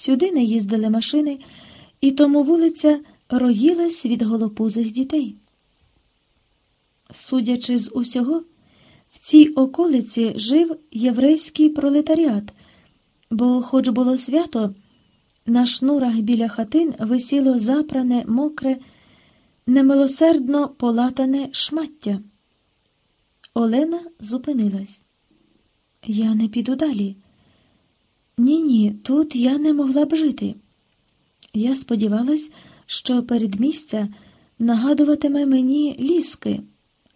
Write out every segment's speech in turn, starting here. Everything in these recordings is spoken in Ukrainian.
Сюди не їздили машини, і тому вулиця роїлась від голопузих дітей. Судячи з усього, в цій околиці жив єврейський пролетаріат, бо, хоч було свято, на шнурах біля хатин висіло запране, мокре, немилосердно полатане шмаття. Олена зупинилась. Я не піду далі. Ні, ні, тут я не могла б жити. Я сподівалась, що передмістя нагадуватиме мені ліски,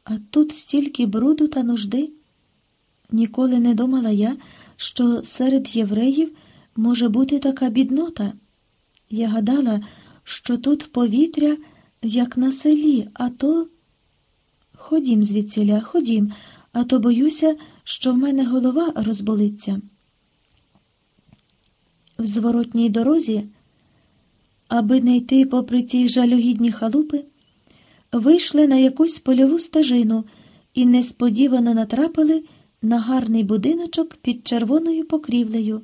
а тут стільки бруду та нужди. Ніколи не думала я, що серед євреїв може бути така біднота. Я гадала, що тут повітря, як на селі, а то. Ходім звідсіля, ходім, а то боюся, що в мене голова розболиться. В зворотній дорозі, аби не йти попри ті жалюгідні халупи, вийшли на якусь польову стежину і несподівано натрапили на гарний будиночок під червоною покрівлею,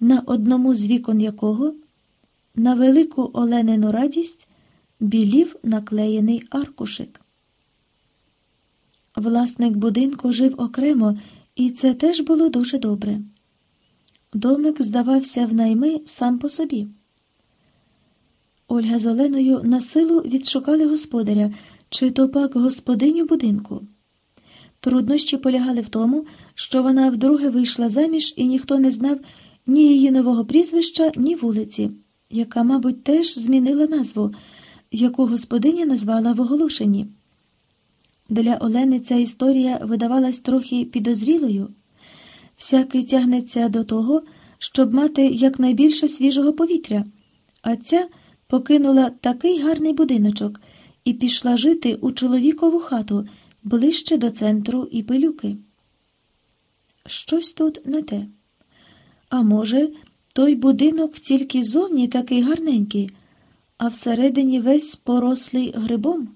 на одному з вікон якого, на велику Оленину радість, білів наклеєний аркушик. Власник будинку жив окремо, і це теж було дуже добре. Домик здавався в найми сам по собі. Ольга з Оленою на силу відшукали господаря, чи то пак господиню будинку. Труднощі полягали в тому, що вона вдруге вийшла заміж, і ніхто не знав ні її нового прізвища, ні вулиці, яка, мабуть, теж змінила назву, яку господиня назвала в оголошенні. Для Олени ця історія видавалась трохи підозрілою. Всякий тягнеться до того, щоб мати якнайбільше свіжого повітря, а ця покинула такий гарний будиночок і пішла жити у чоловікову хату ближче до центру і пилюки. Щось тут не те. А може, той будинок тільки зовні такий гарненький, а всередині весь порослий грибом.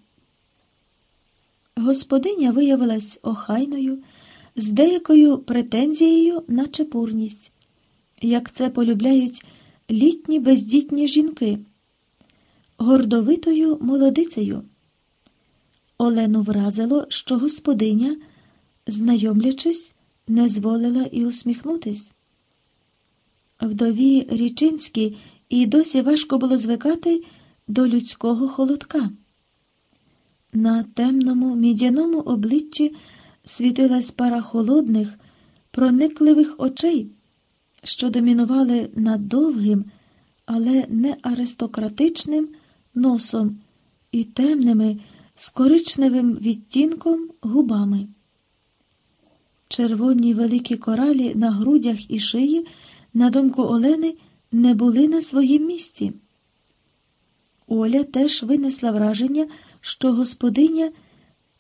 Господиня виявилась охайною, з деякою претензією на чепурність, як це полюбляють літні бездітні жінки, гордовитою молодицею. Олену вразило, що господиня, знайомлячись, не зволила і усміхнутись. Вдові Річинській і досі важко було звикати до людського холодка. На темному мідяному обличчі світилась пара холодних, проникливих очей, що домінували над довгим, але не аристократичним носом і темними, з коричневим відтінком губами. Червоні великі коралі на грудях і шиї, на думку Олени, не були на своїм місці. Оля теж винесла враження що господиня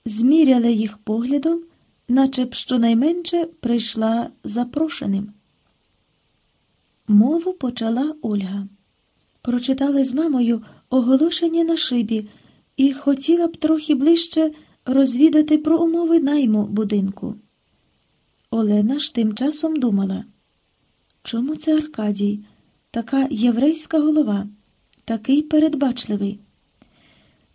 зміряла їх поглядом, наче б щонайменше прийшла запрошеним. Мову почала Ольга. Прочитали з мамою оголошення на шибі і хотіла б трохи ближче розвідати про умови найму будинку. Олена ж тим часом думала, чому це Аркадій, така єврейська голова, такий передбачливий?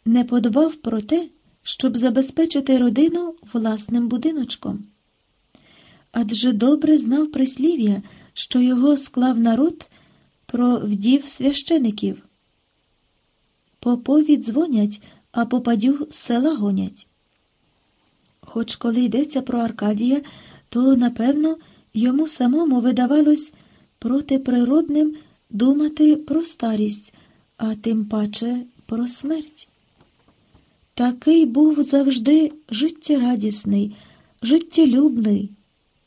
не подбав про те, щоб забезпечити родину власним будиночком. Адже добре знав прислів'я, що його склав народ про вдів священиків. Попові дзвонять, а попадю села гонять. Хоч коли йдеться про Аркадія, то, напевно, йому самому видавалось протиприродним думати про старість, а тим паче про смерть. Такий був завжди життєрадісний, життєлюбний,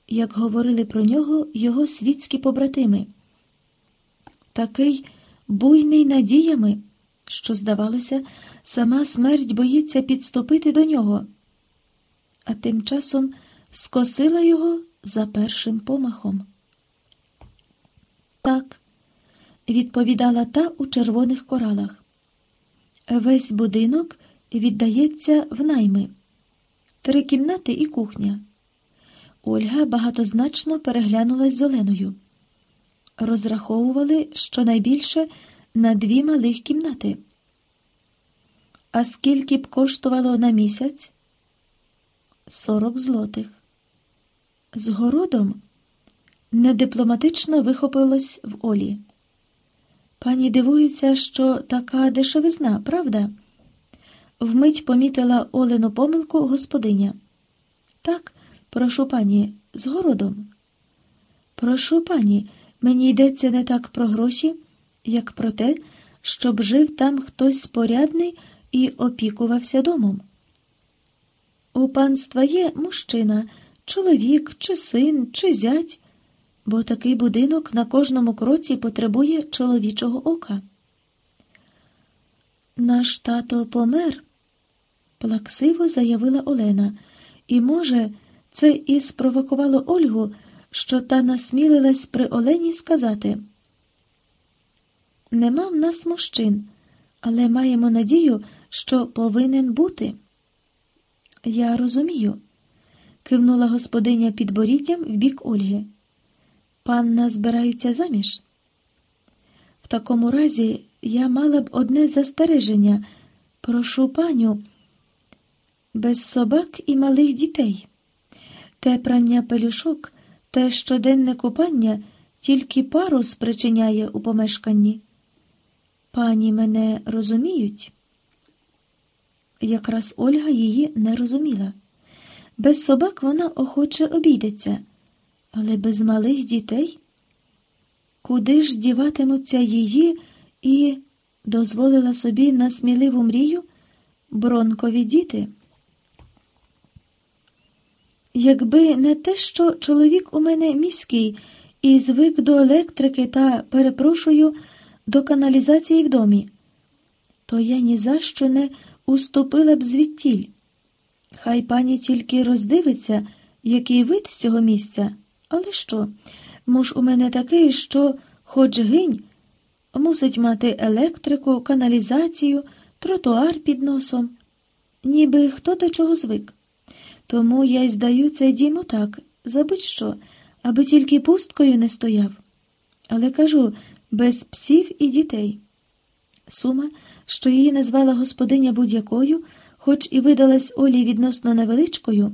як говорили про нього його світські побратими, такий буйний надіями, що, здавалося, сама смерть боїться підступити до нього, а тим часом скосила його за першим помахом. Так, відповідала та у червоних коралах. Весь будинок віддається в найми три кімнати і кухня. Ольга багатозначно переглянулась з Оленою. розраховували щонайбільше на дві малих кімнати. А скільки б коштувало на місяць? Сорок злотих. З городом недипломатично вихопилось в Олі. Пані дивується, що така дешевизна, правда? Вмить помітила Олену помилку господиня. Так, прошу пані, з городом. Прошу пані, мені йдеться не так про гроші, як про те, щоб жив там хтось порядний і опікувався домом. У панства є мужчина, чоловік, чи син, чи зять, бо такий будинок на кожному кроці потребує чоловічого ока. Наш тато помер, плаксиво заявила Олена, і, може, це і спровокувало Ольгу, що та насмілилась при Олені сказати. Нема в нас мужчин, але маємо надію, що повинен бути. Я розумію, кивнула господиня підборіддям в бік Ольги. Панна збираються заміж? В такому разі я мала б одне застереження. Прошу паню, без собак і малих дітей. Те прання пелюшок, те щоденне купання тільки пару спричиняє у помешканні. Пані мене розуміють? Якраз Ольга її не розуміла. Без собак вона охоче обійдеться, але без малих дітей? Куди ж діватимуться її і дозволила собі на сміливу мрію бронкові діти? Якби не те, що чоловік у мене міський і звик до електрики та перепрошую до каналізації в домі, то я ні за що не уступила б звідтіль. Хай пані тільки роздивиться, який вид з цього місця, але що? Муж у мене такий, що, хоч гинь, мусить мати електрику, каналізацію, тротуар під носом, ніби хто до чого звик. Тому я й здаю цей дім отак, забудь що, аби тільки пусткою не стояв. Але кажу, без псів і дітей. Сума, що її назвала господиня будь-якою, хоч і видалась Олі відносно невеличкою,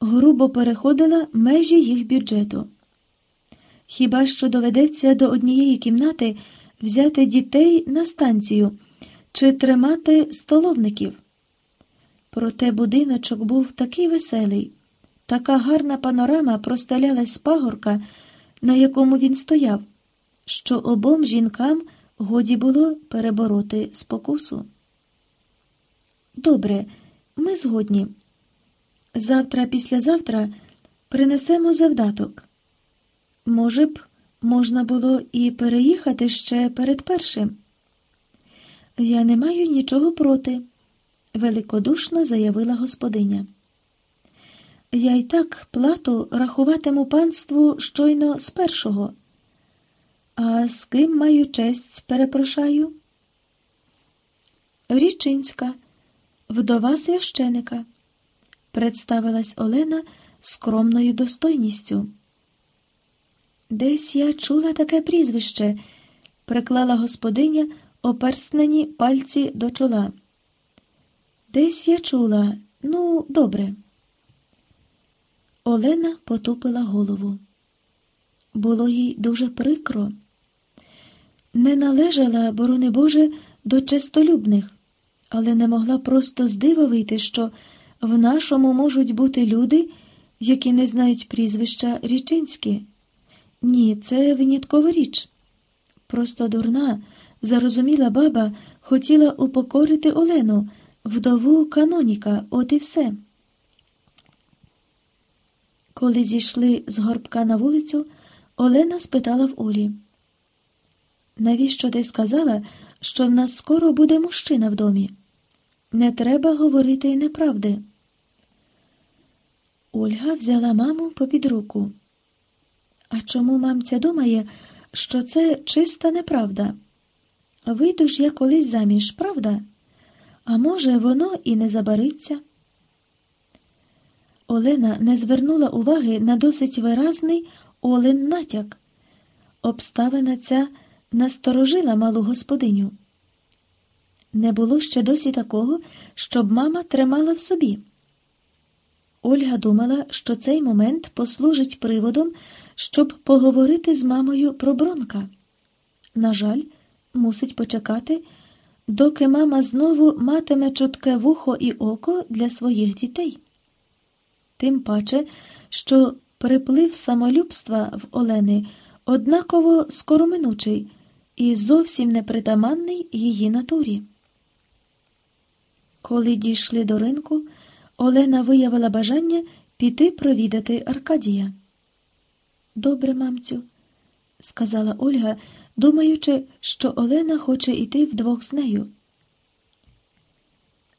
грубо переходила межі їх бюджету. Хіба що доведеться до однієї кімнати взяти дітей на станцію чи тримати столовників? Проте будиночок був такий веселий, така гарна панорама простелялась з пагорка, на якому він стояв, що обом жінкам годі було перебороти спокусу. Добре, ми згодні. Завтра, післязавтра принесемо завдаток. Може б, можна було і переїхати ще перед першим. Я не маю нічого проти великодушно заявила господиня. Я й так плату рахуватиму панству щойно з першого. А з ким маю честь, перепрошаю? Річинська, вдова священика, представилась Олена скромною достойністю. Десь я чула таке прізвище, приклала господиня оперснені пальці до чола. Десь я чула, ну, добре. Олена потупила голову. Було їй дуже прикро. Не належала, борони Боже, до честолюбних, але не могла просто здивовити, що в нашому можуть бути люди, які не знають прізвища Річинські. Ні, це виняткова річ. Просто дурна, зарозуміла баба, хотіла упокорити Олену вдову каноніка, от і все. Коли зійшли з горбка на вулицю, Олена спитала в Олі. Навіщо ти сказала, що в нас скоро буде мужчина в домі? Не треба говорити й неправди. Ольга взяла маму попід руку. А чому мамця думає, що це чиста неправда? Вийду ж я колись заміж, правда? А може, воно і не забариться? Олена не звернула уваги на досить виразний Олен натяк. Обставина ця насторожила малу господиню. Не було ще досі такого, щоб мама тримала в собі. Ольга думала, що цей момент послужить приводом, щоб поговорити з мамою про Бронка. На жаль, мусить почекати, доки мама знову матиме чутке вухо і око для своїх дітей. Тим паче, що приплив самолюбства в Олени однаково скороминучий і зовсім непритаманний її натурі. Коли дійшли до ринку, Олена виявила бажання піти провідати Аркадія. Добре, мамцю, сказала Ольга, думаючи, що Олена хоче йти вдвох з нею.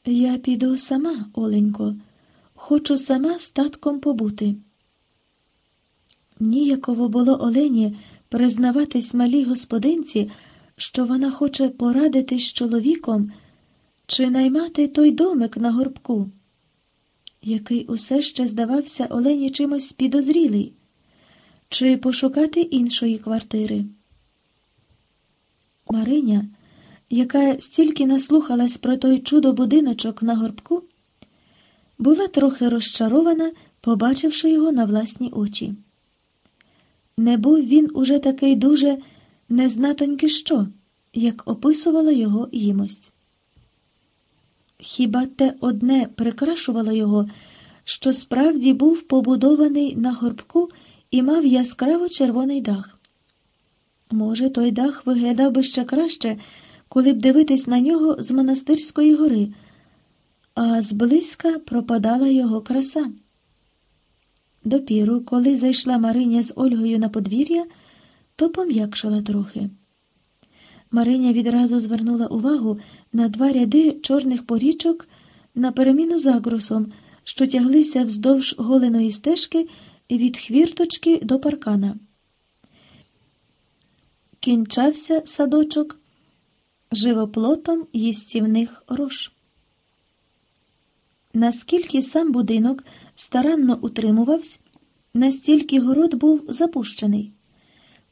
Я піду сама, Оленько, хочу сама з татком побути. Ніяково було Олені признаватись малій господинці, що вона хоче порадитись з чоловіком чи наймати той домик на горбку, який усе ще здавався Олені чимось підозрілий, чи пошукати іншої квартири. Мариня, яка стільки наслухалась про той чудо будиночок на горбку, була трохи розчарована, побачивши його на власні очі. Не був він уже такий дуже незнатоньки що, як описувала його їмость. Хіба те одне прикрашувало його, що справді був побудований на горбку і мав яскраво червоний дах. Може, той дах виглядав би ще краще, коли б дивитись на нього з монастирської гори, а зблизька пропадала його краса. Допіру, коли зайшла Мариня з Ольгою на подвір'я, то пом'якшала трохи. Мариня відразу звернула увагу на два ряди чорних порічок на переміну з агрусом, що тяглися вздовж голеної стежки від хвірточки до паркана. Кінчався садочок живоплотом їстівних рож. Наскільки сам будинок старанно утримувався, настільки город був запущений.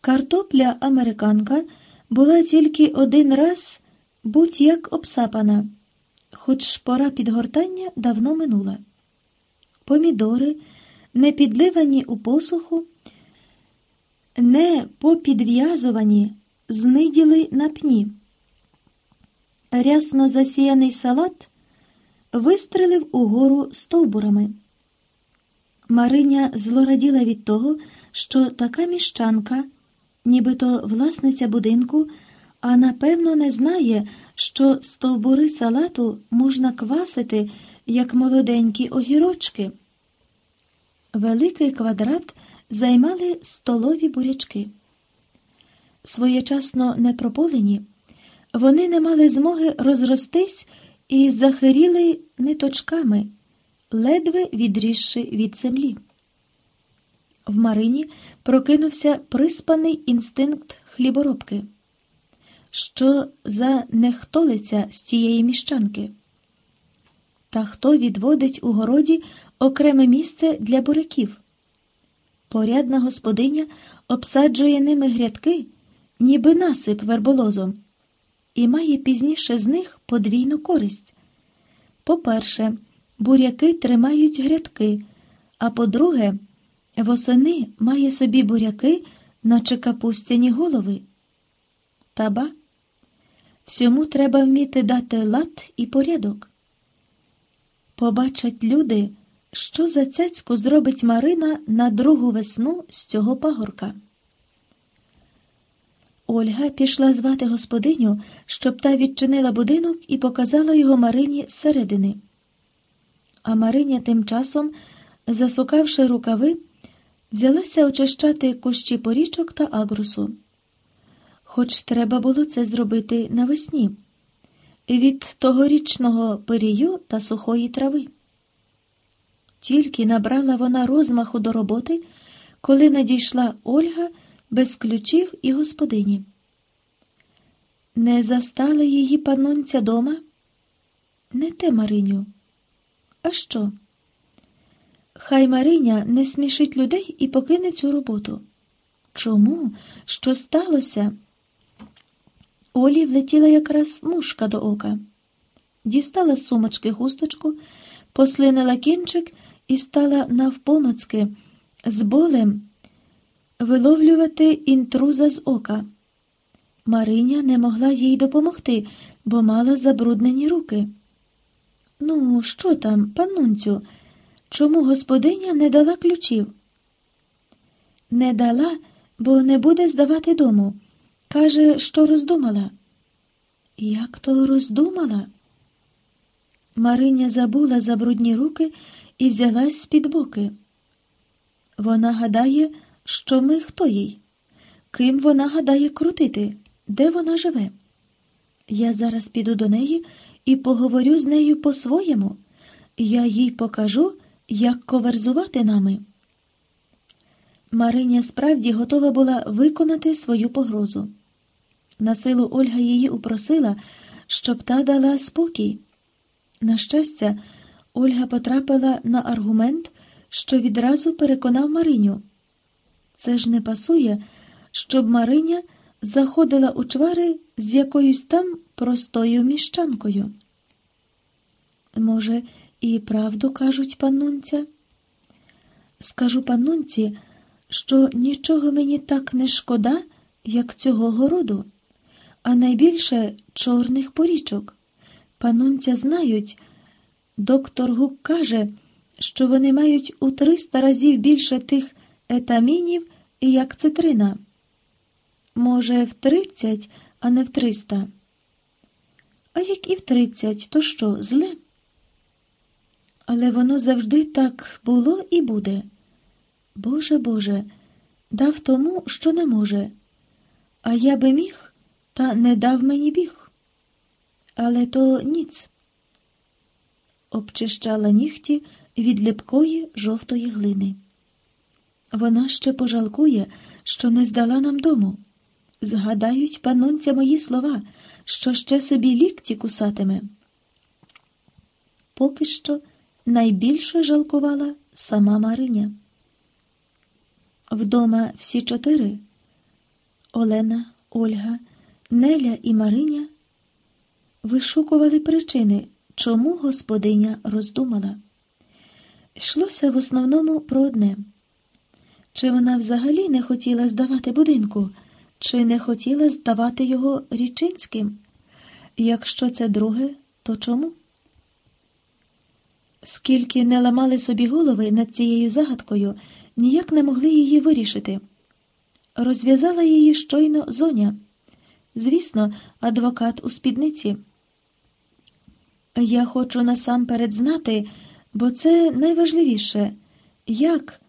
Картопля американка була тільки один раз будь-як обсапана, хоч пора підгортання давно минула. Помідори, не підливані у посуху, не попідв'язувані, зниділи на пні. Рясно засіяний салат вистрелив угору стовбурами. Мариня злораділа від того, що така міщанка, нібито власниця будинку, а напевно не знає, що стовбури салату можна квасити, як молоденькі огірочки. Великий квадрат займали столові бурячки. Своєчасно непрополені, вони не мали змоги розростись і захиріли ниточками, ледве відрізши від землі. В Марині прокинувся приспаний інстинкт хліборобки. Що за нехтолиця з тієї міщанки? Та хто відводить у городі окреме місце для буряків? Порядна господиня обсаджує ними грядки, ніби насип верболозом і має пізніше з них подвійну користь. По-перше, буряки тримають грядки, а по-друге, восени має собі буряки, наче капустяні голови. Та ба, всьому треба вміти дати лад і порядок. Побачать люди, що за цяцьку зробить Марина на другу весну з цього пагорка. Ольга пішла звати господиню, щоб та відчинила будинок і показала його Марині зсередини. А Мариня тим часом, засукавши рукави, взялася очищати кущі порічок та агрусу. Хоч треба було це зробити навесні, від тогорічного пирію та сухої трави. Тільки набрала вона розмаху до роботи, коли надійшла Ольга без ключів і господині. Не застали її панонця дома? Не те, Мариню. А що? Хай Мариня не смішить людей і покине цю роботу. Чому? Що сталося? Олі влетіла якраз мушка до ока. Дістала з сумочки хусточку, послинила кінчик і стала навпомацки з болем виловлювати інтруза з ока. Мариня не могла їй допомогти, бо мала забруднені руки. Ну, що там, панунцю, чому господиня не дала ключів? Не дала, бо не буде здавати дому. Каже, що роздумала. Як то роздумала? Мариня забула за брудні руки і взялась з-під боки. Вона гадає, що ми хто їй? Ким вона гадає крутити? Де вона живе? Я зараз піду до неї і поговорю з нею по-своєму. Я їй покажу, як коверзувати нами. Мариня справді готова була виконати свою погрозу. На силу Ольга її упросила, щоб та дала спокій. На щастя, Ольга потрапила на аргумент, що відразу переконав Мариню. Це ж не пасує, щоб Мариня заходила у чвари з якоюсь там простою міщанкою. Може, і правду кажуть панунця? Скажу панунці, що нічого мені так не шкода, як цього городу, а найбільше чорних порічок. Панунця знають, доктор Гук каже, що вони мають у триста разів більше тих етамінів, як цитрина. Може, в тридцять, а не в триста. А як і в тридцять, то що, зле? Але воно завжди так було і буде. Боже Боже, дав тому, що не може, а я би міг, та не дав мені біг. Але то ніц. Обчищала нігті від липкої жовтої глини. Вона ще пожалкує, що не здала нам дому. Згадають, панунця, мої слова, що ще собі лікті кусатиме. Поки що найбільше жалкувала сама Мариня. Вдома всі чотири Олена, Ольга, Неля і Мариня вишукували причини, чому господиня роздумала. Йшлося в основному про одне. Чи вона взагалі не хотіла здавати будинку, чи не хотіла здавати його річинським? Якщо це друге, то чому? Скільки не ламали собі голови над цією загадкою, ніяк не могли її вирішити. Розв'язала її щойно зоня. Звісно, адвокат у спідниці. Я хочу насамперед знати, бо це найважливіше, як,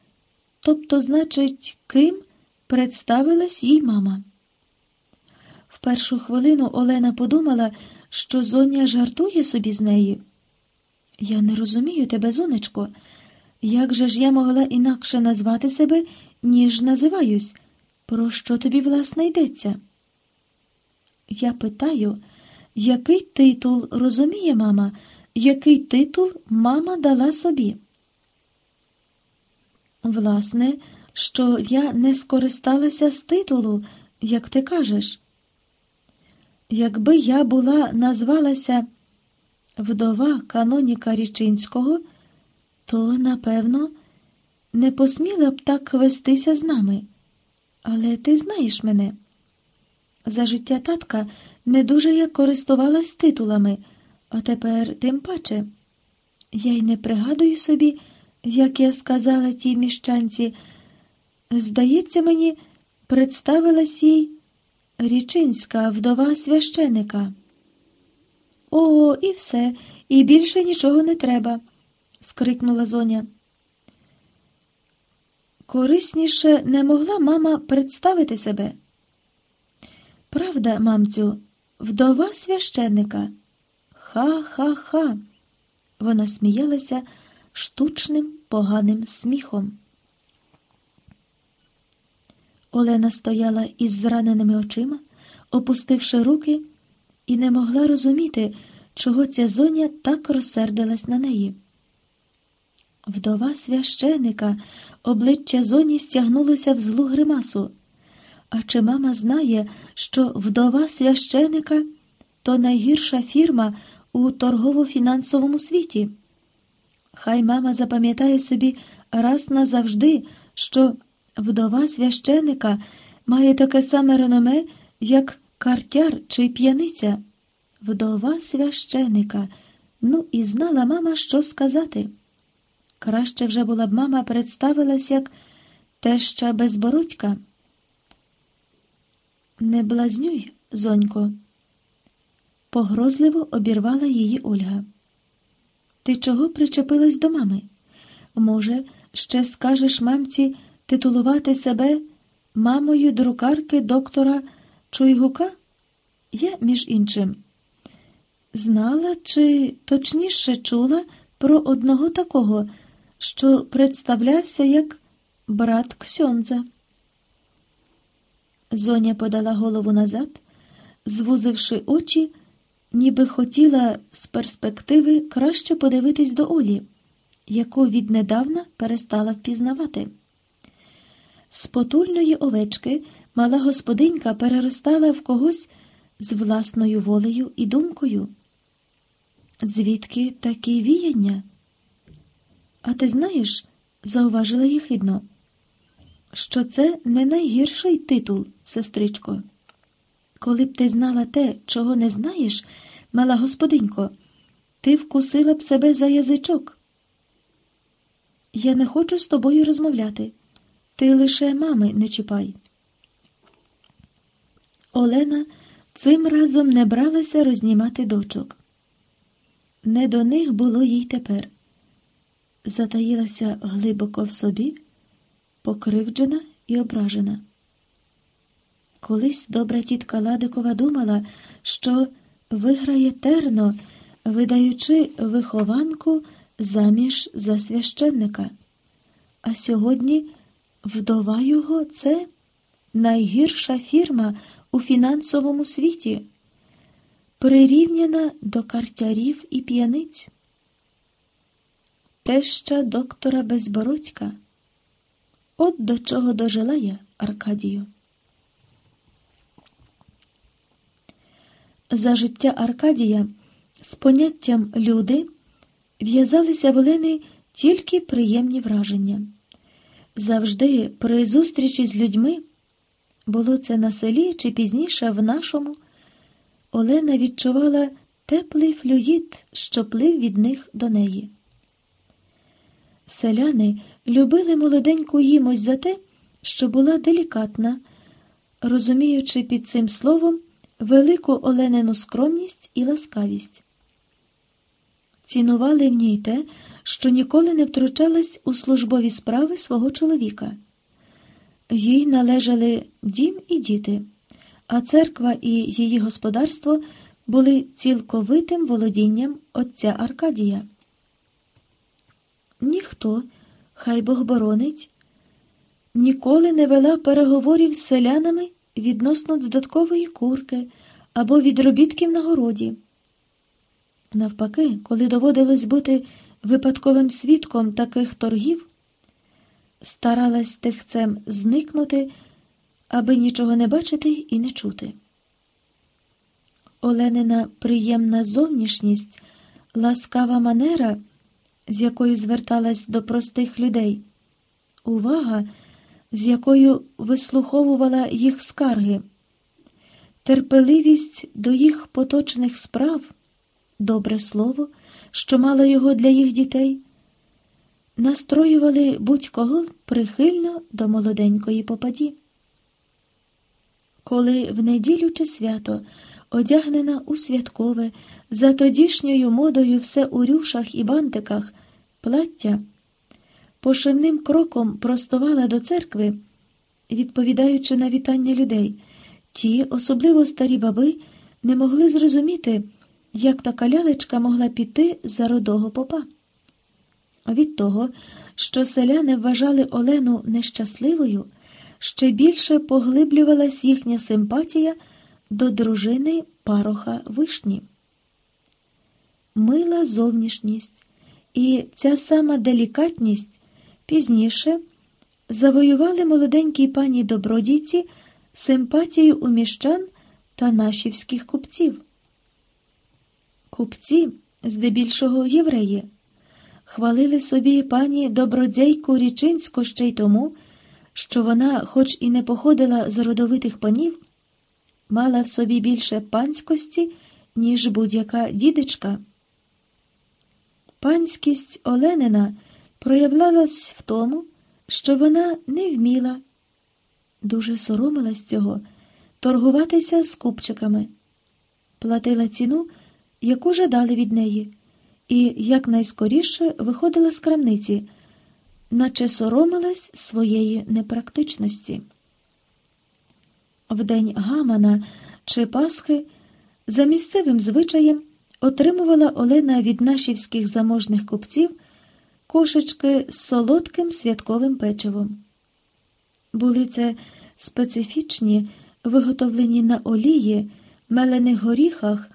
тобто, значить, ким представилась їй мама. В першу хвилину Олена подумала, що зоня жартує собі з неї. Я не розумію тебе, зонечко. Як же ж я могла інакше назвати себе, ніж називаюсь? Про що тобі, власне, йдеться? Я питаю, який титул розуміє мама, який титул мама дала собі? Власне, що я не скористалася з титулу, як ти кажеш. Якби я була назвалася вдова каноніка Річинського, то, напевно, не посміла б так вестися з нами. Але ти знаєш мене. За життя татка не дуже я користувалась титулами, а тепер тим паче. Я й не пригадую собі, як я сказала тій міщанці. Здається, мені представилась їй річинська вдова священика. О, і все, і більше нічого не треба, скрикнула зоня. Корисніше не могла мама представити себе. Правда, мамцю, вдова священника. Ха-ха-ха. Вона сміялася штучним поганим сміхом. Олена стояла із зраненими очима, опустивши руки, і не могла розуміти, чого ця зоня так розсердилась на неї. Вдова священика, обличчя зоні стягнулося в злу гримасу. А чи мама знає, що вдова священика то найгірша фірма у торгово-фінансовому світі? Хай мама запам'ятає собі раз назавжди, що вдова священика має таке саме реноме, як картяр чи п'яниця. Вдова священика. Ну, і знала мама, що сказати. Краще вже була б мама представилась як теща безбородька. Не блазнюй, зонько, погрозливо обірвала її Ольга. Ти чого причепилась до мами? Може, ще скажеш мамці титулувати себе мамою друкарки доктора Чуйгука? Я, між іншим, знала чи точніше чула про одного такого, що представлявся як брат Ксьонза. Зоня подала голову назад, звузивши очі, ніби хотіла з перспективи краще подивитись до Олі, яку віднедавна перестала впізнавати. З потульної овечки мала господинька переростала в когось з власною волею і думкою. Звідки такі віяння? А ти знаєш, зауважила їхидно, що це не найгірший титул, сестричко. Коли б ти знала те, чого не знаєш, мала господинько, ти вкусила б себе за язичок. Я не хочу з тобою розмовляти. Ти лише мами не чіпай. Олена цим разом не бралася рознімати дочок. Не до них було їй тепер. Затаїлася глибоко в собі, покривджена і ображена. Колись добра тітка Ладикова думала, що виграє терно, видаючи вихованку заміж за священника. А сьогодні вдова його це найгірша фірма у фінансовому світі, прирівняна до картярів і п'яниць. Теща доктора Безбородька. От до чого дожила я, Аркадію. За життя Аркадія з поняттям люди в'язалися в Олени тільки приємні враження. Завжди при зустрічі з людьми, було це на селі чи пізніше в нашому, Олена відчувала теплий флюїд, що плив від них до неї. Селяни любили молоденьку їмось за те, що була делікатна, розуміючи під цим словом велику Оленину скромність і ласкавість. Цінували в ній те, що ніколи не втручалась у службові справи свого чоловіка. Їй належали дім і діти, а церква і її господарство були цілковитим володінням отця Аркадія. Ніхто, хай Бог боронить, ніколи не вела переговорів з селянами відносно додаткової курки або відробітків на городі. Навпаки, коли доводилось бути випадковим свідком таких торгів, старалась тихцем зникнути, аби нічого не бачити і не чути. Оленина приємна зовнішність, ласкава манера, з якою зверталась до простих людей, увага, з якою вислуховувала їх скарги, терпеливість до їх поточних справ, добре слово, що мало його для їх дітей, настроювали будь-кого прихильно до молоденької попаді. Коли в неділю чи свято, одягнена у святкове, за тодішньою модою все у рюшах і бантиках, плаття, пошивним кроком простувала до церкви, відповідаючи на вітання людей, ті, особливо старі баби, не могли зрозуміти, як така лялечка могла піти за родого попа. Від того, що селяни вважали Олену нещасливою, ще більше поглиблювалась їхня симпатія до дружини пароха вишні. Мила зовнішність і ця сама делікатність пізніше завоювали молоденькій пані добродійці симпатію у міщан та нашівських купців. Купці, здебільшого євреї, хвалили собі пані добродзейку Річинську ще й тому, що вона, хоч і не походила з родовитих панів, мала в собі більше панськості, ніж будь-яка дідичка. Панськість Оленина проявлялась в тому, що вона не вміла, дуже соромилась цього, торгуватися з купчиками, платила ціну, яку жадали від неї, і якнайскоріше виходила з крамниці, наче соромилась своєї непрактичності. В день Гамана чи Пасхи за місцевим звичаєм отримувала Олена від нашівських заможних купців кошечки з солодким святковим печивом. Були це специфічні, виготовлені на олії, мелених горіхах,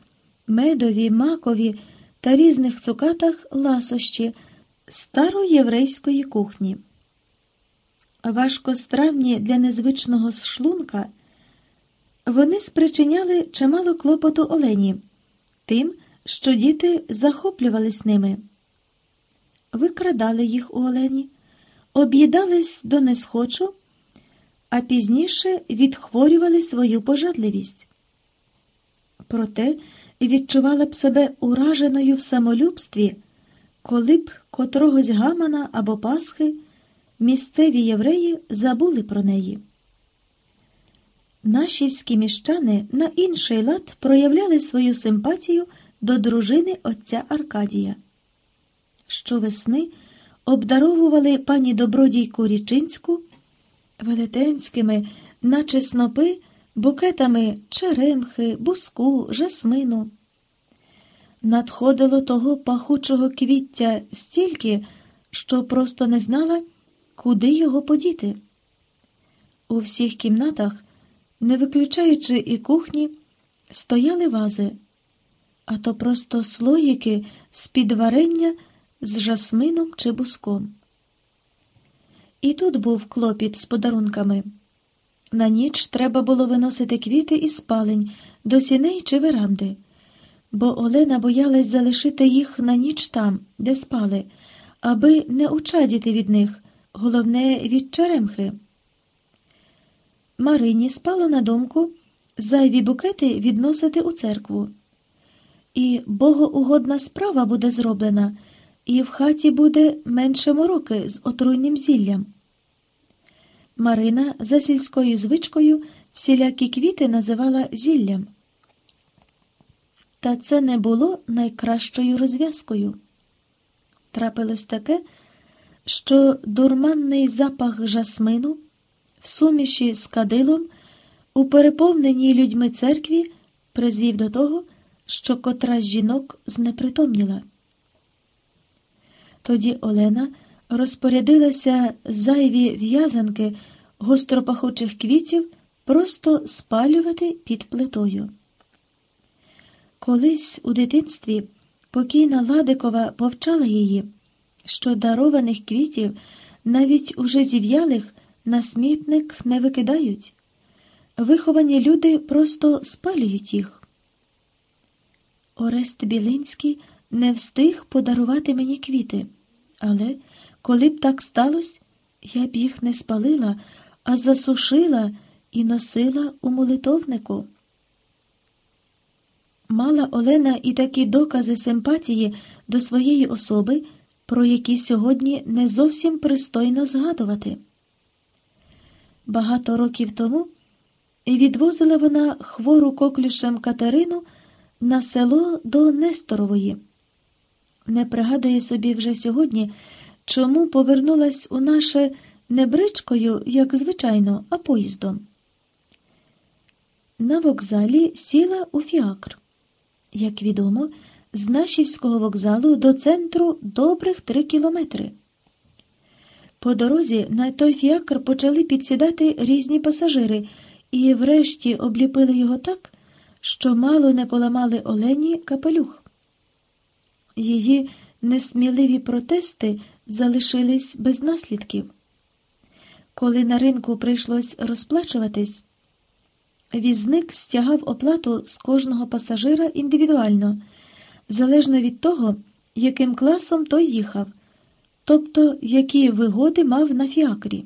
медові, макові та різних цукатах ласощі староєврейської кухні. Важкостравні для незвичного шлунка, вони спричиняли чимало клопоту Олені, тим, що діти захоплювались ними викрадали їх у Олені, об'їдались до несхочу, а пізніше відхворювали свою пожадливість. Проте відчувала б себе ураженою в самолюбстві, коли б котрогось гамана або Пасхи місцеві євреї забули про неї. Нашівські міщани на інший лад проявляли свою симпатію до дружини отця Аркадія щовесни обдаровували пані добродійку Річинську велетенськими, наче снопи, букетами черемхи, буску, жасмину. Надходило того пахучого квіття стільки, що просто не знала, куди його подіти. У всіх кімнатах, не виключаючи і кухні, стояли вази, а то просто слоїки з під варення з жасмином чи буском. І тут був клопіт з подарунками. На ніч треба було виносити квіти із спалень до сіней чи веранди, бо Олена боялась залишити їх на ніч там, де спали, аби не учадіти від них, головне від черемхи. Марині спало на думку зайві букети відносити у церкву. І богоугодна справа буде зроблена, і в хаті буде менше мороки з отруйним зіллям. Марина за сільською звичкою всілякі квіти називала зіллям. Та це не було найкращою розв'язкою. Трапилось таке, що дурманний запах жасмину в суміші з кадилом у переповненій людьми церкві призвів до того, що котра з жінок знепритомніла. Тоді Олена розпорядилася зайві в'язанки гостропахучих квітів просто спалювати під плитою. Колись у дитинстві покійна Ладикова повчала її, що дарованих квітів, навіть уже зів'ялих, на смітник не викидають. Виховані люди просто спалюють їх. Орест Білинський не встиг подарувати мені квіти. Але коли б так сталося, я б їх не спалила, а засушила і носила у молитовнику. Мала Олена і такі докази симпатії до своєї особи, про які сьогодні не зовсім пристойно згадувати. Багато років тому відвозила вона хвору коклюшем Катерину на село до Несторової не пригадує собі вже сьогодні, чому повернулась у наше не бричкою, як звичайно, а поїздом. На вокзалі сіла у фіакр. Як відомо, з Нашівського вокзалу до центру добрих три кілометри. По дорозі на той фіакр почали підсідати різні пасажири і врешті обліпили його так, що мало не поламали Олені капелюх. Її несміливі протести залишились без наслідків. Коли на ринку прийшлось розплачуватись, візник стягав оплату з кожного пасажира індивідуально, залежно від того, яким класом той їхав, тобто які вигоди мав на фіакрі.